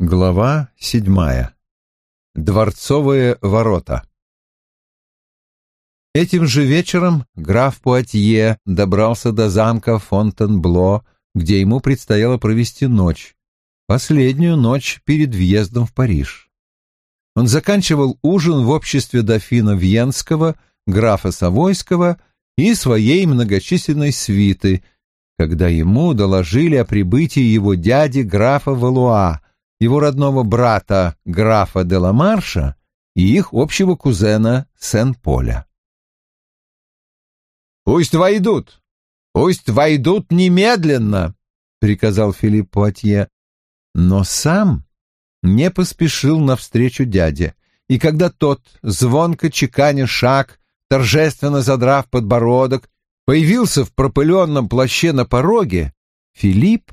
Глава седьмая. Дворцовые ворота. Этим же вечером граф Пуатье добрался до замка Фонтенбло, где ему предстояло провести ночь, последнюю ночь перед въездом в Париж. Он заканчивал ужин в обществе дофина Вьенского, графа Савойского и своей многочисленной свиты, когда ему доложили о прибытии его дяди графа Валуа, его родного брата графа де Ламарша и их общего кузена Сен-Поля. «Пусть войдут! Пусть войдут немедленно!» — приказал Филипп Пуатье. Но сам не поспешил навстречу дяде, и когда тот, звонко чеканя шаг, торжественно задрав подбородок, появился в пропыленном плаще на пороге, Филипп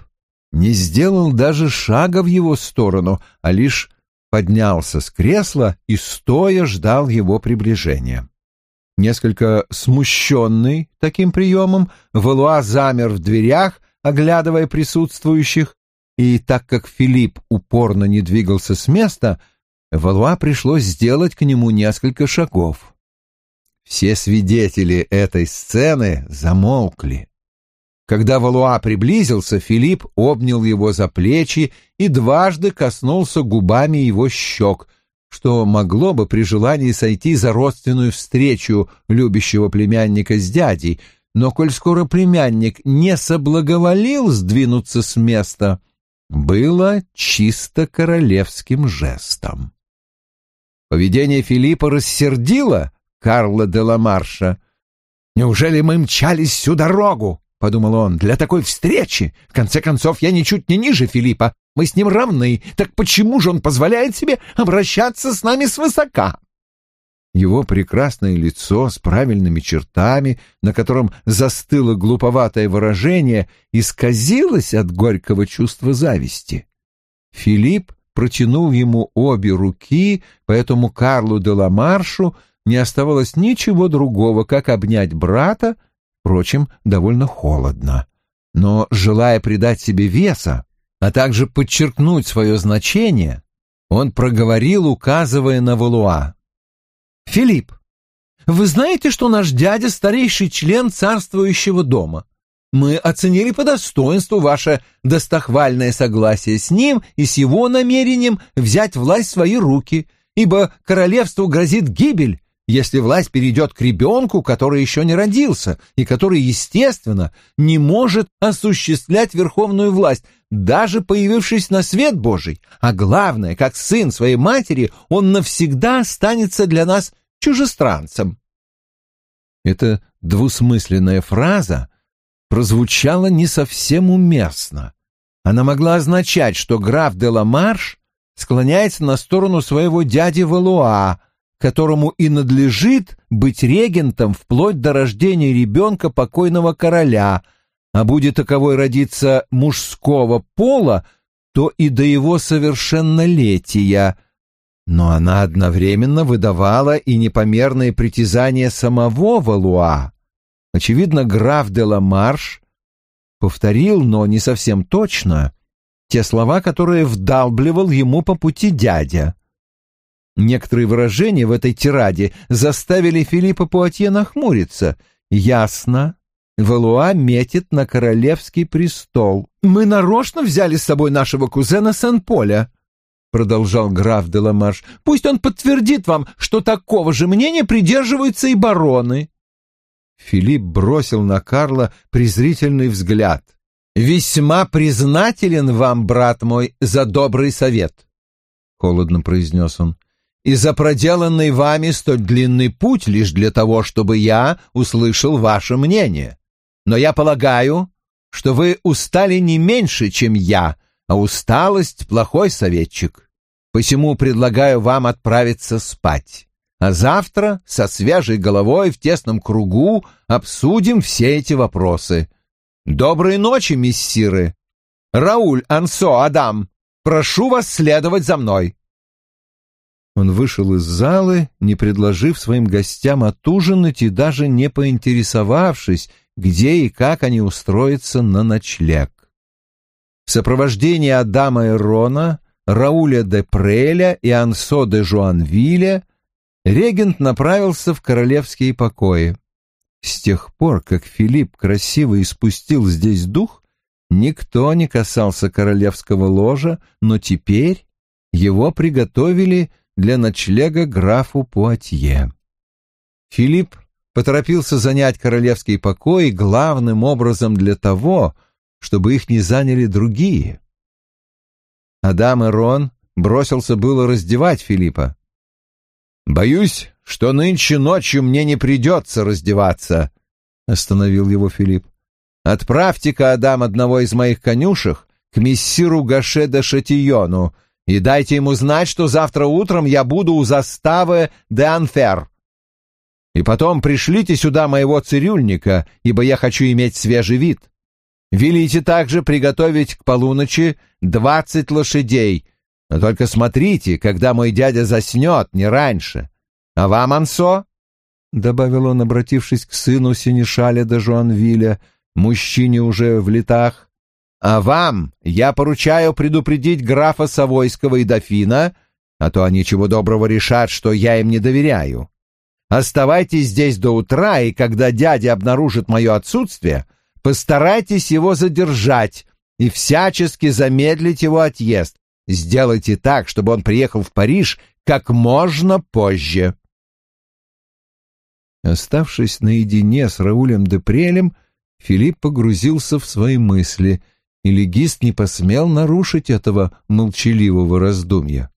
не сделал даже шага в его сторону, а лишь поднялся с кресла и стоя ждал его приближения. Несколько смущенный таким приемом, Валуа замер в дверях, оглядывая присутствующих, и так как Филипп упорно не двигался с места, Валуа пришлось сделать к нему несколько шагов. Все свидетели этой сцены замолкли. Когда Валуа приблизился, Филипп обнял его за плечи и дважды коснулся губами его щек, что могло бы при желании сойти за родственную встречу любящего племянника с дядей, но коль скоро племянник не соблаговолил сдвинуться с места, было чисто королевским жестом. Поведение Филиппа рассердило Карла де Ламарша. «Неужели мы мчались всю дорогу?» — подумал он, — для такой встречи. В конце концов, я ничуть не ниже Филиппа. Мы с ним равны. Так почему же он позволяет себе обращаться с нами свысока? Его прекрасное лицо с правильными чертами, на котором застыло глуповатое выражение, исказилось от горького чувства зависти. Филипп протянул ему обе руки, поэтому Карлу де Ламаршу не оставалось ничего другого, как обнять брата впрочем, довольно холодно. Но, желая придать себе веса, а также подчеркнуть свое значение, он проговорил, указывая на Валуа. «Филипп, вы знаете, что наш дядя — старейший член царствующего дома? Мы оценили по достоинству ваше достохвальное согласие с ним и с его намерением взять власть в свои руки, ибо королевству грозит гибель, если власть перейдет к ребенку, который еще не родился и который, естественно, не может осуществлять верховную власть, даже появившись на свет Божий, а главное, как сын своей матери, он навсегда останется для нас чужестранцем. Эта двусмысленная фраза прозвучала не совсем уместно. Она могла означать, что граф де Ламарш склоняется на сторону своего дяди Валуа, которому и надлежит быть регентом вплоть до рождения ребенка покойного короля, а будет таковой родиться мужского пола, то и до его совершеннолетия. Но она одновременно выдавала и непомерные притязания самого Валуа. Очевидно, граф де Ламарш повторил, но не совсем точно, те слова, которые вдалбливал ему по пути дядя — Некоторые выражения в этой тираде заставили Филиппа Пуатье нахмуриться. Ясно, Валуа метит на королевский престол. «Мы нарочно взяли с собой нашего кузена Сен-Поля», — продолжал граф де Ламарш. «Пусть он подтвердит вам, что такого же мнения придерживаются и бароны». Филипп бросил на Карла презрительный взгляд. «Весьма признателен вам, брат мой, за добрый совет», — холодно произнес он и за проделанный вами столь длинный путь лишь для того, чтобы я услышал ваше мнение. Но я полагаю, что вы устали не меньше, чем я, а усталость — плохой советчик. Посему предлагаю вам отправиться спать. А завтра со свежей головой в тесном кругу обсудим все эти вопросы. Доброй ночи, миссиры. Рауль, Ансо, Адам, прошу вас следовать за мной. Он вышел из залы, не предложив своим гостям отужинать и даже не поинтересовавшись, где и как они устроятся на ночлег. В сопровождении Адама и Рона Рауля де Преля и Ансо де Жуанвиля, регент направился в королевские покои. С тех пор, как Филипп красиво испустил здесь дух, никто не касался королевского ложа, но теперь его приготовили для ночлега графу Пуатье. Филипп поторопился занять королевский покой главным образом для того, чтобы их не заняли другие. Адам и Рон бросился было раздевать Филиппа. «Боюсь, что нынче ночью мне не придется раздеваться», — остановил его Филипп. «Отправьте-ка, Адам, одного из моих конюшек к мессиру Гаше де Шатиону и дайте ему знать, что завтра утром я буду у заставы де Анфер. И потом пришлите сюда моего цирюльника, ибо я хочу иметь свежий вид. Велите также приготовить к полуночи двадцать лошадей, но только смотрите, когда мой дядя заснет, не раньше. А вам, Ансо, — добавил он, обратившись к сыну Синишаля де Жуанвиля, мужчине уже в летах, — а вам я поручаю предупредить графа Савойского и дофина, а то они чего доброго решат, что я им не доверяю. Оставайтесь здесь до утра, и когда дядя обнаружит мое отсутствие, Постарайтесь его задержать и всячески замедлить его отъезд. Сделайте так, чтобы он приехал в Париж как можно позже. Оставшись наедине с Раулем де Прелем, Филипп погрузился в свои мысли, и легист не посмел нарушить этого молчаливого раздумья.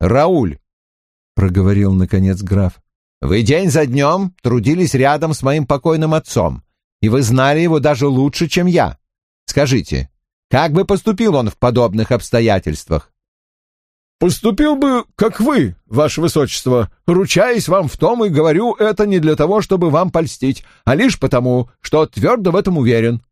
«Рауль!» — проговорил, наконец, граф. «Вы день за днем трудились рядом с моим покойным отцом и вы знали его даже лучше, чем я. Скажите, как бы поступил он в подобных обстоятельствах? «Поступил бы, как вы, ваше высочество, ручаясь вам в том и говорю это не для того, чтобы вам польстить, а лишь потому, что твердо в этом уверен.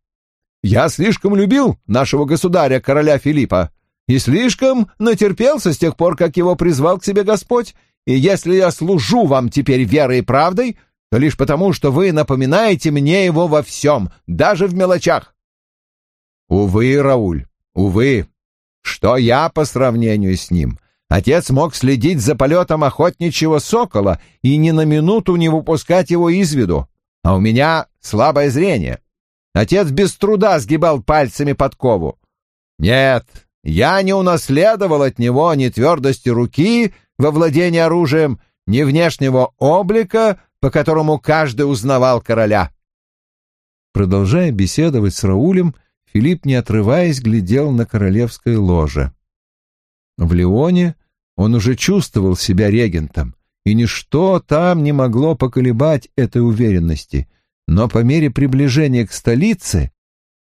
Я слишком любил нашего государя, короля Филиппа, и слишком натерпелся с тех пор, как его призвал к себе Господь, и если я служу вам теперь верой и правдой, то лишь потому, что вы напоминаете мне его во всем, даже в мелочах. Увы, Рауль, увы, что я по сравнению с ним? Отец мог следить за полетом охотничьего сокола и ни на минуту не выпускать его из виду, а у меня слабое зрение. Отец без труда сгибал пальцами подкову. Нет, я не унаследовал от него ни твердости руки во владении оружием, ни внешнего облика, по которому каждый узнавал короля. Продолжая беседовать с Раулем, Филипп, не отрываясь, глядел на королевское ложе. В Леоне он уже чувствовал себя регентом, и ничто там не могло поколебать этой уверенности, но по мере приближения к столице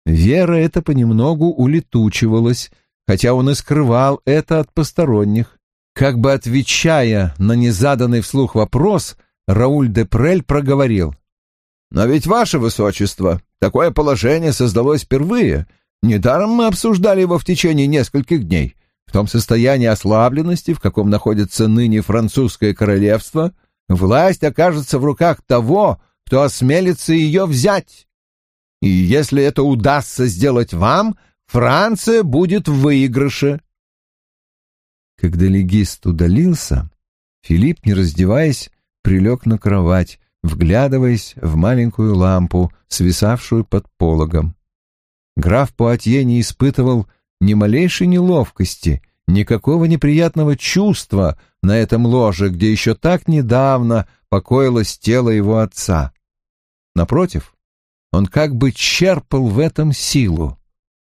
вера эта понемногу улетучивалась, хотя он и скрывал это от посторонних. Как бы отвечая на незаданный вслух вопрос — Рауль де Прель проговорил. «Но ведь, ваше высочество, такое положение создалось впервые. Недаром мы обсуждали его в течение нескольких дней. В том состоянии ослабленности, в каком находится ныне французское королевство, власть окажется в руках того, кто осмелится ее взять. И если это удастся сделать вам, Франция будет в выигрыше». Когда легист удалился, Филипп, не раздеваясь, прилег на кровать, вглядываясь в маленькую лампу, свисавшую под пологом. Граф Пуатье не испытывал ни малейшей неловкости, никакого неприятного чувства на этом ложе, где еще так недавно покоилось тело его отца. Напротив, он как бы черпал в этом силу.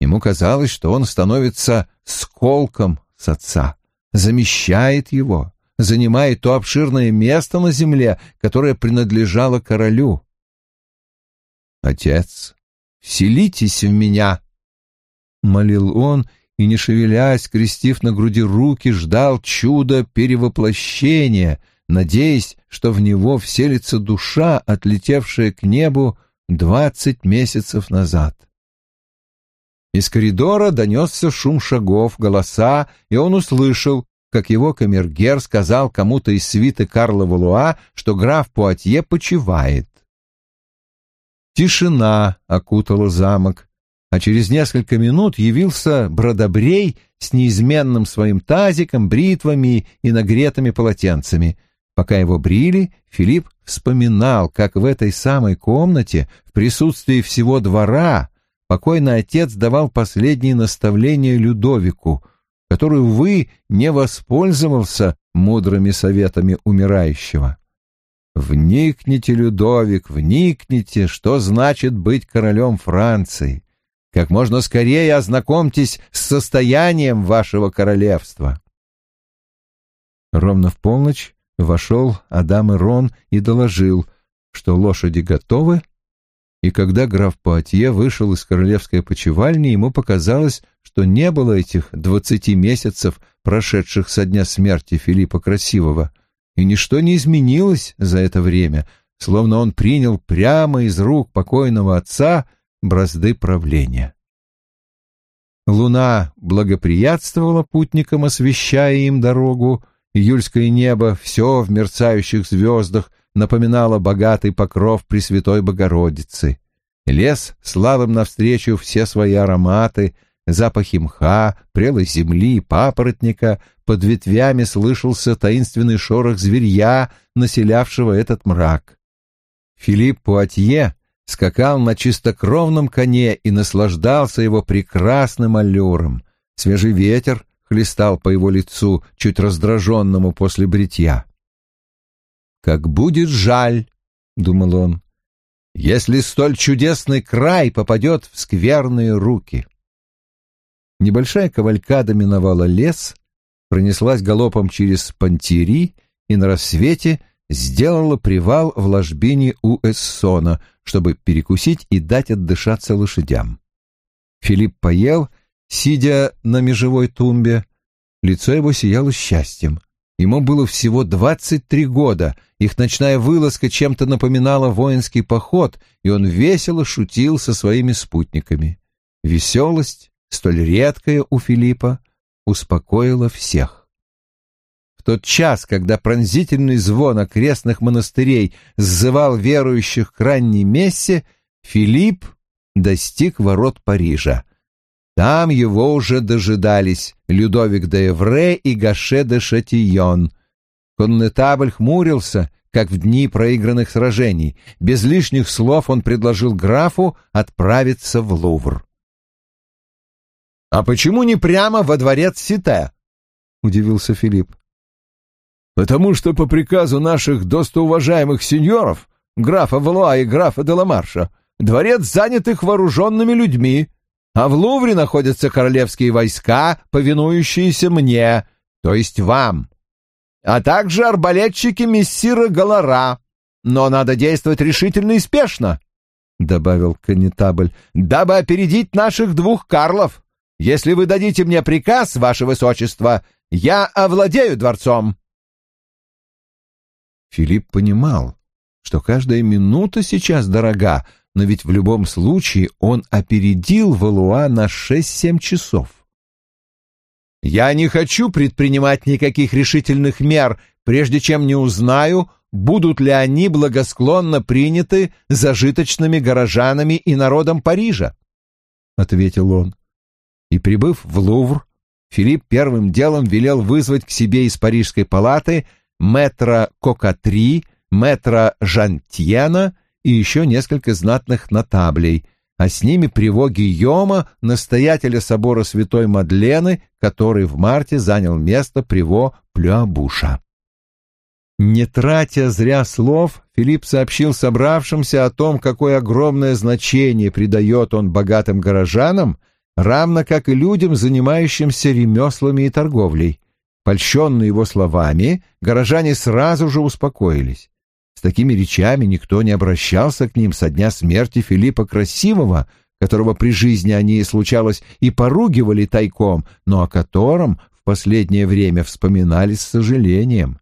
Ему казалось, что он становится сколком с отца, замещает его, занимает то обширное место на земле, которое принадлежало королю. «Отец, вселитесь в меня!» — молил он, и, не шевелясь, скрестив на груди руки, ждал чуда перевоплощения, надеясь, что в него вселится душа, отлетевшая к небу двадцать месяцев назад. Из коридора донесся шум шагов, голоса, и он услышал как его камергер сказал кому-то из свиты Карла Валуа, что граф Пуатье почивает. Тишина окутала замок. а через несколько минут явился Бродобрей с неизменным своим тазиком, бритвами и нагретыми полотенцами. Пока его брили, Филипп вспоминал, как в этой самой комнате, в присутствии всего двора, покойный отец давал последние наставления Людовику, который, увы, не воспользовался мудрыми советами умирающего. «Вникните, Людовик, вникните, что значит быть королем Франции. Как можно скорее ознакомьтесь с состоянием вашего королевства». Ровно в полночь вошел Адам Ирон и доложил, что лошади готовы, и когда граф Пуатье вышел из королевской почевальни, ему показалось, что не было этих двадцати месяцев, прошедших со дня смерти Филиппа Красивого, и ничто не изменилось за это время, словно он принял прямо из рук покойного отца бразды правления. Луна благоприятствовала путникам, освещая им дорогу, июльское небо, все в мерцающих звездах, напоминало богатый покров Пресвятой Богородицы. Лес славым навстречу все свои ароматы, запахи мха, прелой земли, папоротника, под ветвями слышался таинственный шорох зверья, населявшего этот мрак. Филипп Пуатье скакал на чистокровном коне и наслаждался его прекрасным аллюром. Свежий ветер хлестал по его лицу, чуть раздраженному после бритья. «Как будет жаль», — думал он, — «если столь чудесный край попадет в скверные руки». Небольшая кавалькада миновала лес, пронеслась галопом через Пантири и на рассвете сделала привал в ложбине у Эссона, чтобы перекусить и дать отдышаться лошадям. Филипп поел, сидя на межевой тумбе. Лицо его сияло счастьем. Ему было всего двадцать три года, их ночная вылазка чем-то напоминала воинский поход, и он весело шутил со своими спутниками. Веселость, столь редкая у Филиппа, успокоила всех. В тот час, когда пронзительный звон окрестных монастырей сзывал верующих к ранней мессе, Филипп достиг ворот Парижа. Там его уже дожидались Людовик де Эвре и Гаше де Шатийон. Коннетабль хмурился, как в дни проигранных сражений. Без лишних слов он предложил графу отправиться в Лувр. «А почему не прямо во дворец Сите?» — удивился Филипп. «Потому что по приказу наших достоуважаемых сеньоров, графа Валуа и графа Деламарша, дворец занят их вооруженными людьми, а в Лувре находятся королевские войска, повинующиеся мне, то есть вам, а также арбалетчики мессира Галара. Но надо действовать решительно и спешно», — добавил конетабль, — «дабы опередить наших двух Карлов». Если вы дадите мне приказ, ваше высочество, я овладею дворцом. Филипп понимал, что каждая минута сейчас дорога, но ведь в любом случае он опередил Валуа на шесть-семь часов. «Я не хочу предпринимать никаких решительных мер, прежде чем не узнаю, будут ли они благосклонно приняты зажиточными горожанами и народом Парижа», — ответил он и, прибыв в Лувр, Филипп первым делом велел вызвать к себе из Парижской палаты мэтра Кокатри, мэтра Жантьена и еще несколько знатных нотаблей, а с ними приво Гийома, настоятеля собора Святой Мадлены, который в марте занял место приво Плюабуша. Не тратя зря слов, Филипп сообщил собравшимся о том, какое огромное значение придает он богатым горожанам — равно как и людям, занимающимся ремеслами и торговлей. Польщенные его словами, горожане сразу же успокоились. С такими речами никто не обращался к ним со дня смерти Филиппа Красивого, которого при жизни они, случалось, и поругивали тайком, но о котором в последнее время вспоминали с сожалением.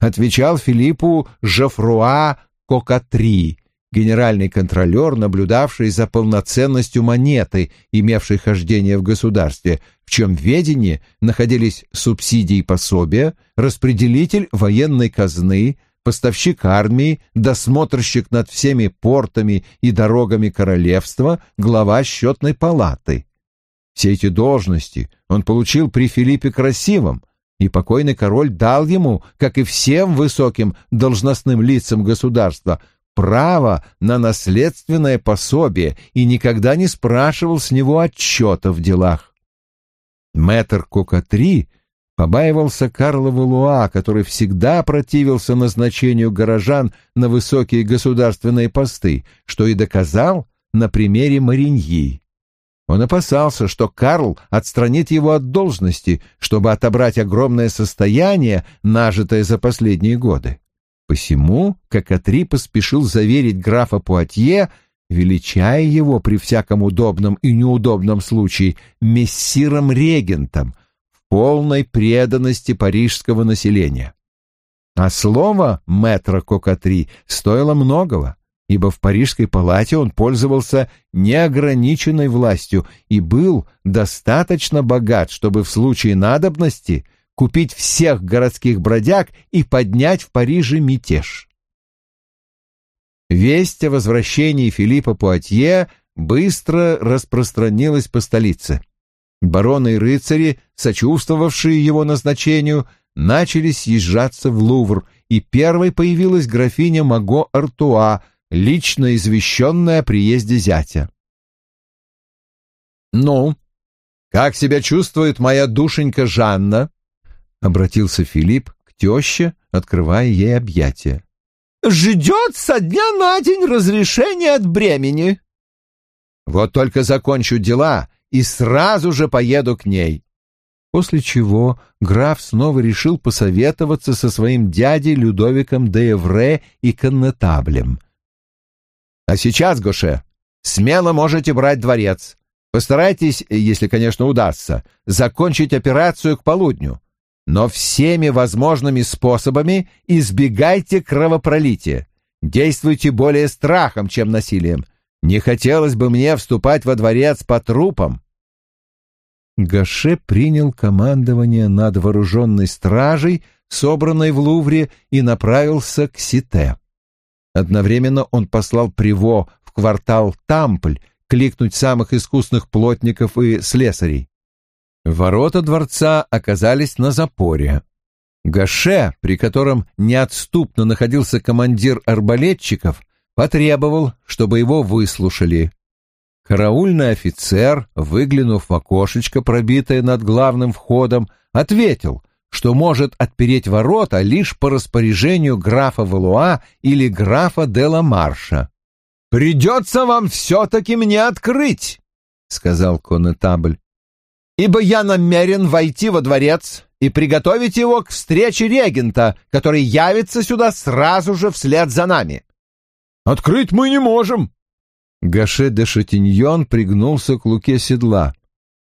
Отвечал Филиппу Жофруа Кокатри, генеральный контролер, наблюдавший за полноценностью монеты, имевшей хождение в государстве, в чем ведении находились субсидии и пособия, распределитель военной казны, поставщик армии, досмотрщик над всеми портами и дорогами королевства, глава счетной палаты. Все эти должности он получил при Филиппе Красивом, и покойный король дал ему, как и всем высоким должностным лицам государства, право на наследственное пособие и никогда не спрашивал с него отчета в делах. Мэтр Кокатри побаивался Карла Валуа, который всегда противился назначению горожан на высокие государственные посты, что и доказал на примере Мариньи. Он опасался, что Карл отстранит его от должности, чтобы отобрать огромное состояние, нажитое за последние годы. Посему Кокатри поспешил заверить графа Пуатье, величая его при всяком удобном и неудобном случае мессиром-регентом полной преданности парижского населения. А слово мэтра Кокатри стоило многого ибо в Парижской палате он пользовался неограниченной властью и был достаточно богат, чтобы в случае надобности купить всех городских бродяг и поднять в Париже мятеж. Весть о возвращении Филиппа Пуатье быстро распространилась по столице. Бароны и рыцари, сочувствовавшие его назначению, начали съезжаться в Лувр, и первой появилась графиня Маго Артуа, лично извещенная о приезде зятя. «Ну, как себя чувствует моя душенька Жанна?» — обратился Филипп к теще, открывая ей объятия. «Ждет со дня на день разрешения от бремени». «Вот только закончу дела и сразу же поеду к ней». После чего граф снова решил посоветоваться со своим дядей Людовиком де Эвре и Коннетаблем — а сейчас, Гоше, смело можете брать дворец. Постарайтесь, если, конечно, удастся, закончить операцию к полудню. Но всеми возможными способами избегайте кровопролития. Действуйте более страхом, чем насилием. Не хотелось бы мне вступать во дворец по трупам. Гаше принял командование над вооруженной стражей, собранной в Лувре, и направился к Сите. Одновременно он послал Приво в квартал Тампль кликнуть самых искусных плотников и слесарей. Ворота дворца оказались на запоре. Гаше, при котором неотступно находился командир арбалетчиков, потребовал, чтобы его выслушали. Караульный офицер, выглянув в окошечко, пробитое над главным входом, ответил, что может отпереть ворота лишь по распоряжению графа Валуа или графа Дела Марша. «Придется вам все-таки мне открыть», — сказал конетабль, «ибо я намерен войти во дворец и приготовить его к встрече регента, который явится сюда сразу же вслед за нами». «Открыть мы не можем». Гаше де Шатиньон пригнулся к луке седла.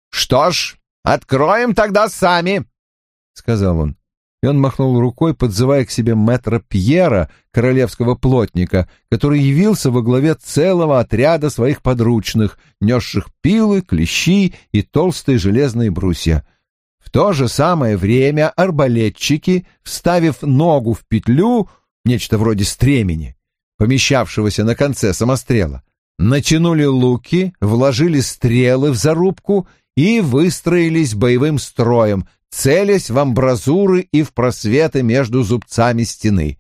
«Что ж, откроем тогда сами», — сказал он. И он махнул рукой, подзывая к себе мэтра Пьера, королевского плотника, который явился во главе целого отряда своих подручных, несших пилы, клещи и толстые железные брусья. В то же самое время арбалетчики, вставив ногу в петлю, нечто вроде стремени, помещавшегося на конце самострела, натянули луки, вложили стрелы в зарубку и выстроились боевым строем, целясь в амбразуры и в просветы между зубцами стены.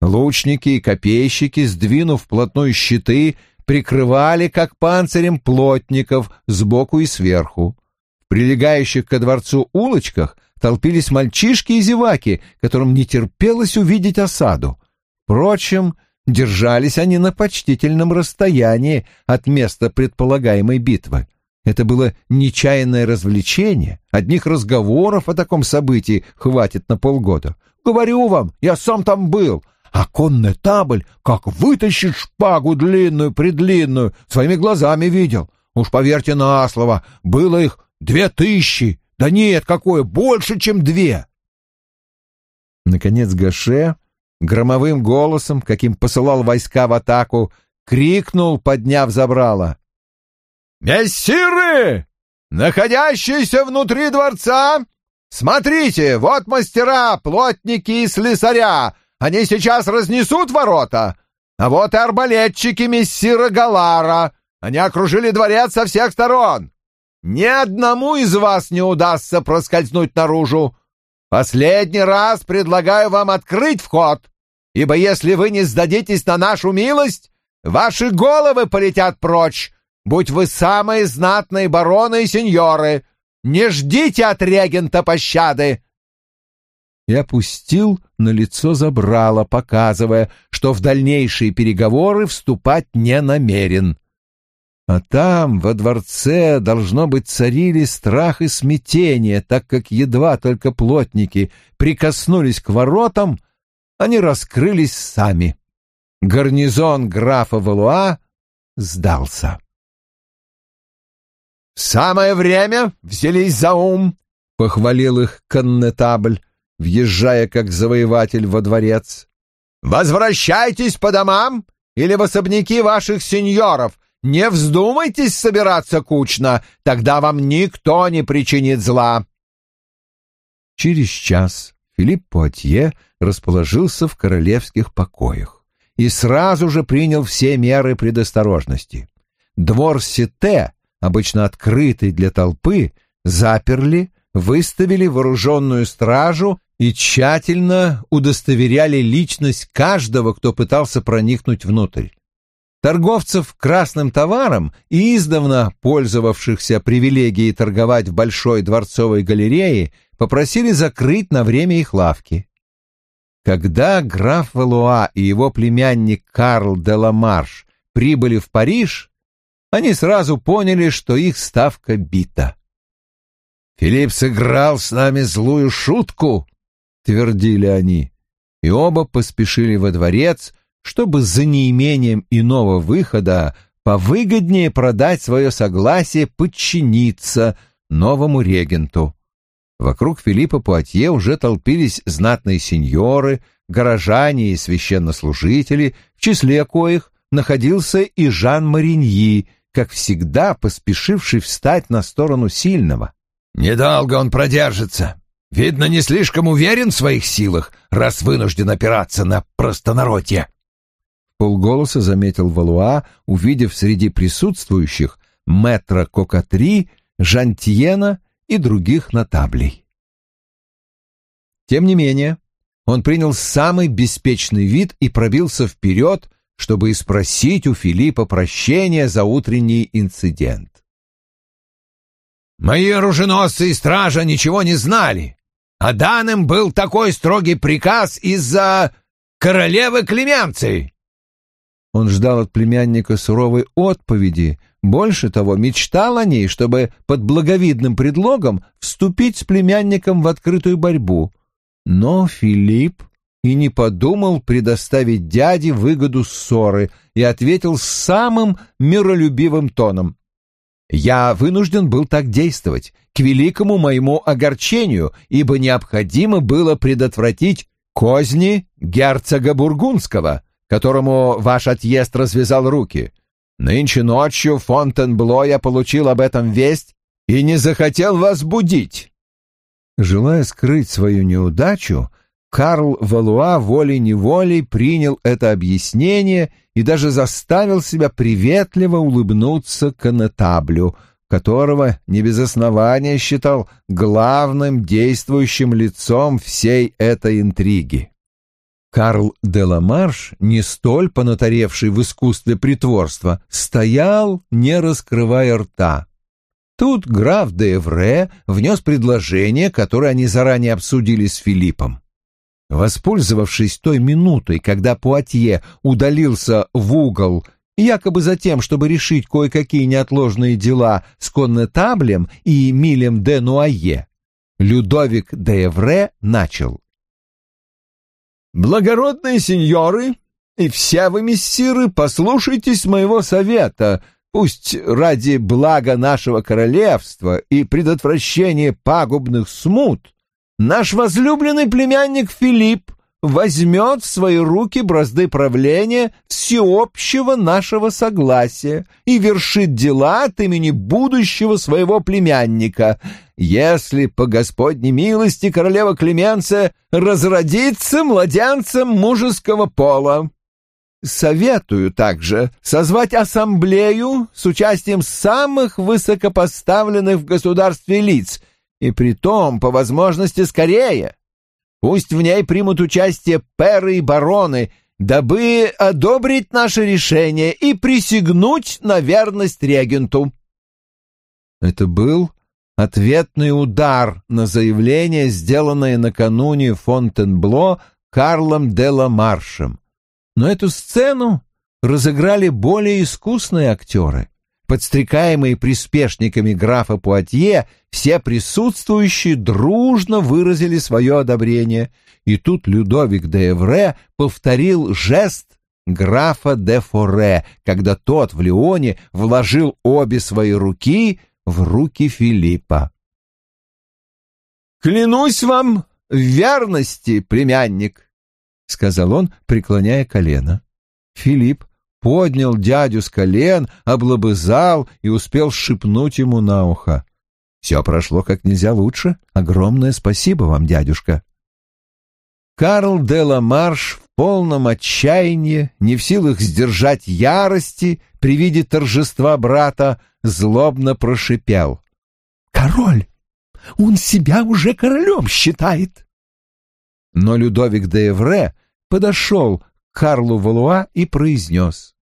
Лучники и копейщики, сдвинув вплотную щиты, прикрывали, как панцирем, плотников сбоку и сверху. В прилегающих ко дворцу улочках толпились мальчишки и зеваки, которым не терпелось увидеть осаду. Впрочем, держались они на почтительном расстоянии от места предполагаемой битвы. Это было нечаянное развлечение. Одних разговоров о таком событии хватит на полгода. Говорю вам, я сам там был. А конный табль, как вытащит шпагу длинную-предлинную, своими глазами видел. Уж поверьте на слово, было их две тысячи. Да нет, какое, больше, чем две. Наконец Гаше громовым голосом, каким посылал войска в атаку, крикнул, подняв забрало. «Мессиры, находящиеся внутри дворца, смотрите, вот мастера, плотники и слесаря, Они сейчас разнесут ворота. А вот и арбалетчики мессира Галара. Они окружили дворец со всех сторон. Ни одному из вас не удастся проскользнуть наружу. Последний раз предлагаю вам открыть вход, ибо если вы не сдадитесь на нашу милость, ваши головы полетят прочь, будь вы самые знатные бароны и сеньоры. Не ждите от регента пощады!» И опустил на лицо забрало, показывая, что в дальнейшие переговоры вступать не намерен. А там, во дворце, должно быть, царили страх и смятение, так как едва только плотники прикоснулись к воротам, они раскрылись сами. Гарнизон графа Валуа сдался. «Самое время взялись за ум», — похвалил их коннетабль, въезжая как завоеватель во дворец. «Возвращайтесь по домам или в особняки ваших сеньоров, не вздумайтесь собираться кучно, тогда вам никто не причинит зла. Через час Филипп Пуатье расположился в королевских покоях и сразу же принял все меры предосторожности. Двор Сите, обычно открытый для толпы, заперли, выставили вооруженную стражу и тщательно удостоверяли личность каждого, кто пытался проникнуть внутрь. Торговцев красным товаром и издавна пользовавшихся привилегией торговать в Большой дворцовой галерее попросили закрыть на время их лавки. Когда граф Валуа и его племянник Карл де Ламарш прибыли в Париж, они сразу поняли, что их ставка бита. «Филипп сыграл с нами злую шутку», — твердили они, и оба поспешили во дворец, чтобы за неимением иного выхода повыгоднее продать свое согласие подчиниться новому регенту. Вокруг Филиппа Пуатье уже толпились знатные сеньоры, горожане и священнослужители, в числе коих находился и Жан Мариньи, как всегда поспешивший встать на сторону сильного. «Недолго он продержится. Видно, не слишком уверен в своих силах, раз вынужден опираться на простонародье», полголоса заметил Валуа, увидев среди присутствующих мэтра Кокатри, Жантьена и других нотаблей. Тем не менее, он принял самый беспечный вид и пробился вперед, чтобы спросить у Филиппа прощения за утренний инцидент. «Мои оруженосцы и стража ничего не знали, а данным был такой строгий приказ из-за королевы Клеменции. Он ждал от племянника суровой отповеди, больше того, мечтал о ней, чтобы под благовидным предлогом вступить с племянником в открытую борьбу. Но Филипп и не подумал предоставить дяде выгоду ссоры и ответил самым миролюбивым тоном. «Я вынужден был так действовать, к великому моему огорчению, ибо необходимо было предотвратить козни герцога Бургундского» которому ваш отъезд развязал руки. Нынче ночью Фонтенбло я получил об этом весть и не захотел вас будить». Желая скрыть свою неудачу, Карл Валуа волей-неволей принял это объяснение и даже заставил себя приветливо улыбнуться конетаблю, которого не без основания считал главным действующим лицом всей этой интриги. Карл де Ламарш, не столь понатаревший в искусстве притворства, стоял, не раскрывая рта. Тут граф де Эвре внес предложение, которое они заранее обсудили с Филиппом. Воспользовавшись той минутой, когда Пуатье удалился в угол, якобы за тем, чтобы решить кое-какие неотложные дела с коннетаблем и Милем де Нуае, Людовик де Эвре начал. Благородные сеньоры и все вы, мессиры, послушайтесь моего совета, пусть ради блага нашего королевства и предотвращения пагубных смут наш возлюбленный племянник Филипп возьмет в свои руки бразды правления всеобщего нашего согласия и вершит дела от имени будущего своего племянника, если по Господней милости королева Клеменция разродится младенцем мужеского пола. Советую также созвать ассамблею с участием самых высокопоставленных в государстве лиц, и при том, по возможности, скорее. Пусть в ней примут участие перы и бароны, дабы одобрить наше решение и присягнуть на верность регенту. Это был ответный удар на заявление, сделанное накануне Фонтенбло Карлом де ла Маршем. Но эту сцену разыграли более искусные актеры. Подстрекаемые приспешниками графа Пуатье, все присутствующие дружно выразили свое одобрение, и тут Людовик де Эвре повторил жест графа де Форе, когда тот в Лионе вложил обе свои руки в руки Филиппа. «Клянусь вам в верности, племянник!» — сказал он, преклоняя колено. Филипп поднял дядю с колен, облобызал и успел шепнуть ему на ухо. «Все прошло как нельзя лучше. Огромное спасибо вам, дядюшка». Карл де ла Марш в полном отчаянии, не в силах сдержать ярости при виде торжества брата, злобно прошипел. «Король! Он себя уже королем считает!» Но Людовик де Эвре подошел Карлу Валуа и произнес.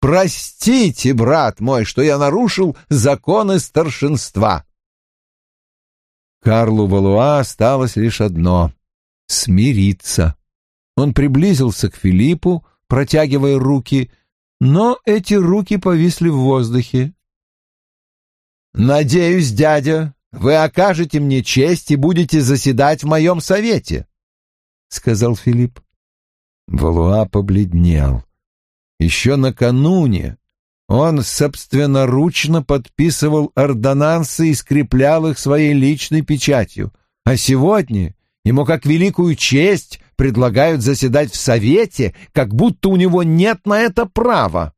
«Простите, брат мой, что я нарушил законы старшинства». Карлу Валуа осталось лишь одно — смириться. Он приблизился к Филиппу, протягивая руки, но эти руки повисли в воздухе. «Надеюсь, дядя, вы окажете мне честь и будете заседать в моем совете», — сказал Филипп. Валуа побледнел. Еще накануне он собственноручно подписывал ордонансы и скреплял их своей личной печатью, а сегодня ему как великую честь предлагают заседать в совете, как будто у него нет на это права.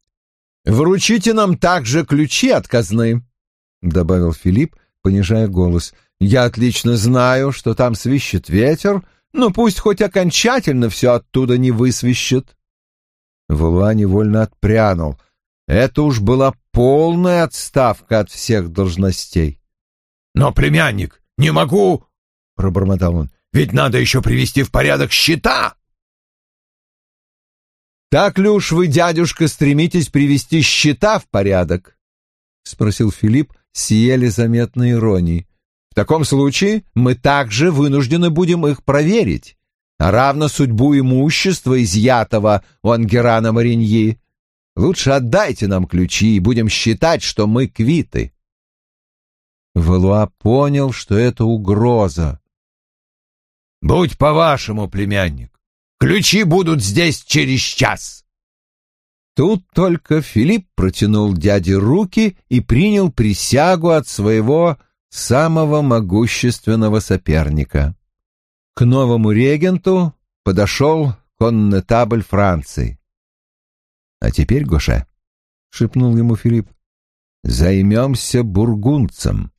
«Вручите нам также ключи от казны», — добавил Филипп, понижая голос. «Я отлично знаю, что там свищет ветер, — ну, пусть хоть окончательно все оттуда не высвищет. Валуа невольно отпрянул. Это уж была полная отставка от всех должностей. — Но, племянник, не могу, — пробормотал он, — ведь надо еще привести в порядок счета. — Так ли уж вы, дядюшка, стремитесь привести счета в порядок? — спросил Филипп с еле заметной иронией таком случае мы также вынуждены будем их проверить, а равно судьбу имущества, изъятого у Ангерана Мариньи. Лучше отдайте нам ключи и будем считать, что мы квиты. Валуа понял, что это угроза. «Будь по-вашему, племянник, ключи будут здесь через час». Тут только Филипп протянул дяде руки и принял присягу от своего самого могущественного соперника. К новому регенту подошел коннетабль Франции. — А теперь, Гоше, — шепнул ему Филипп, — займемся бургунцем.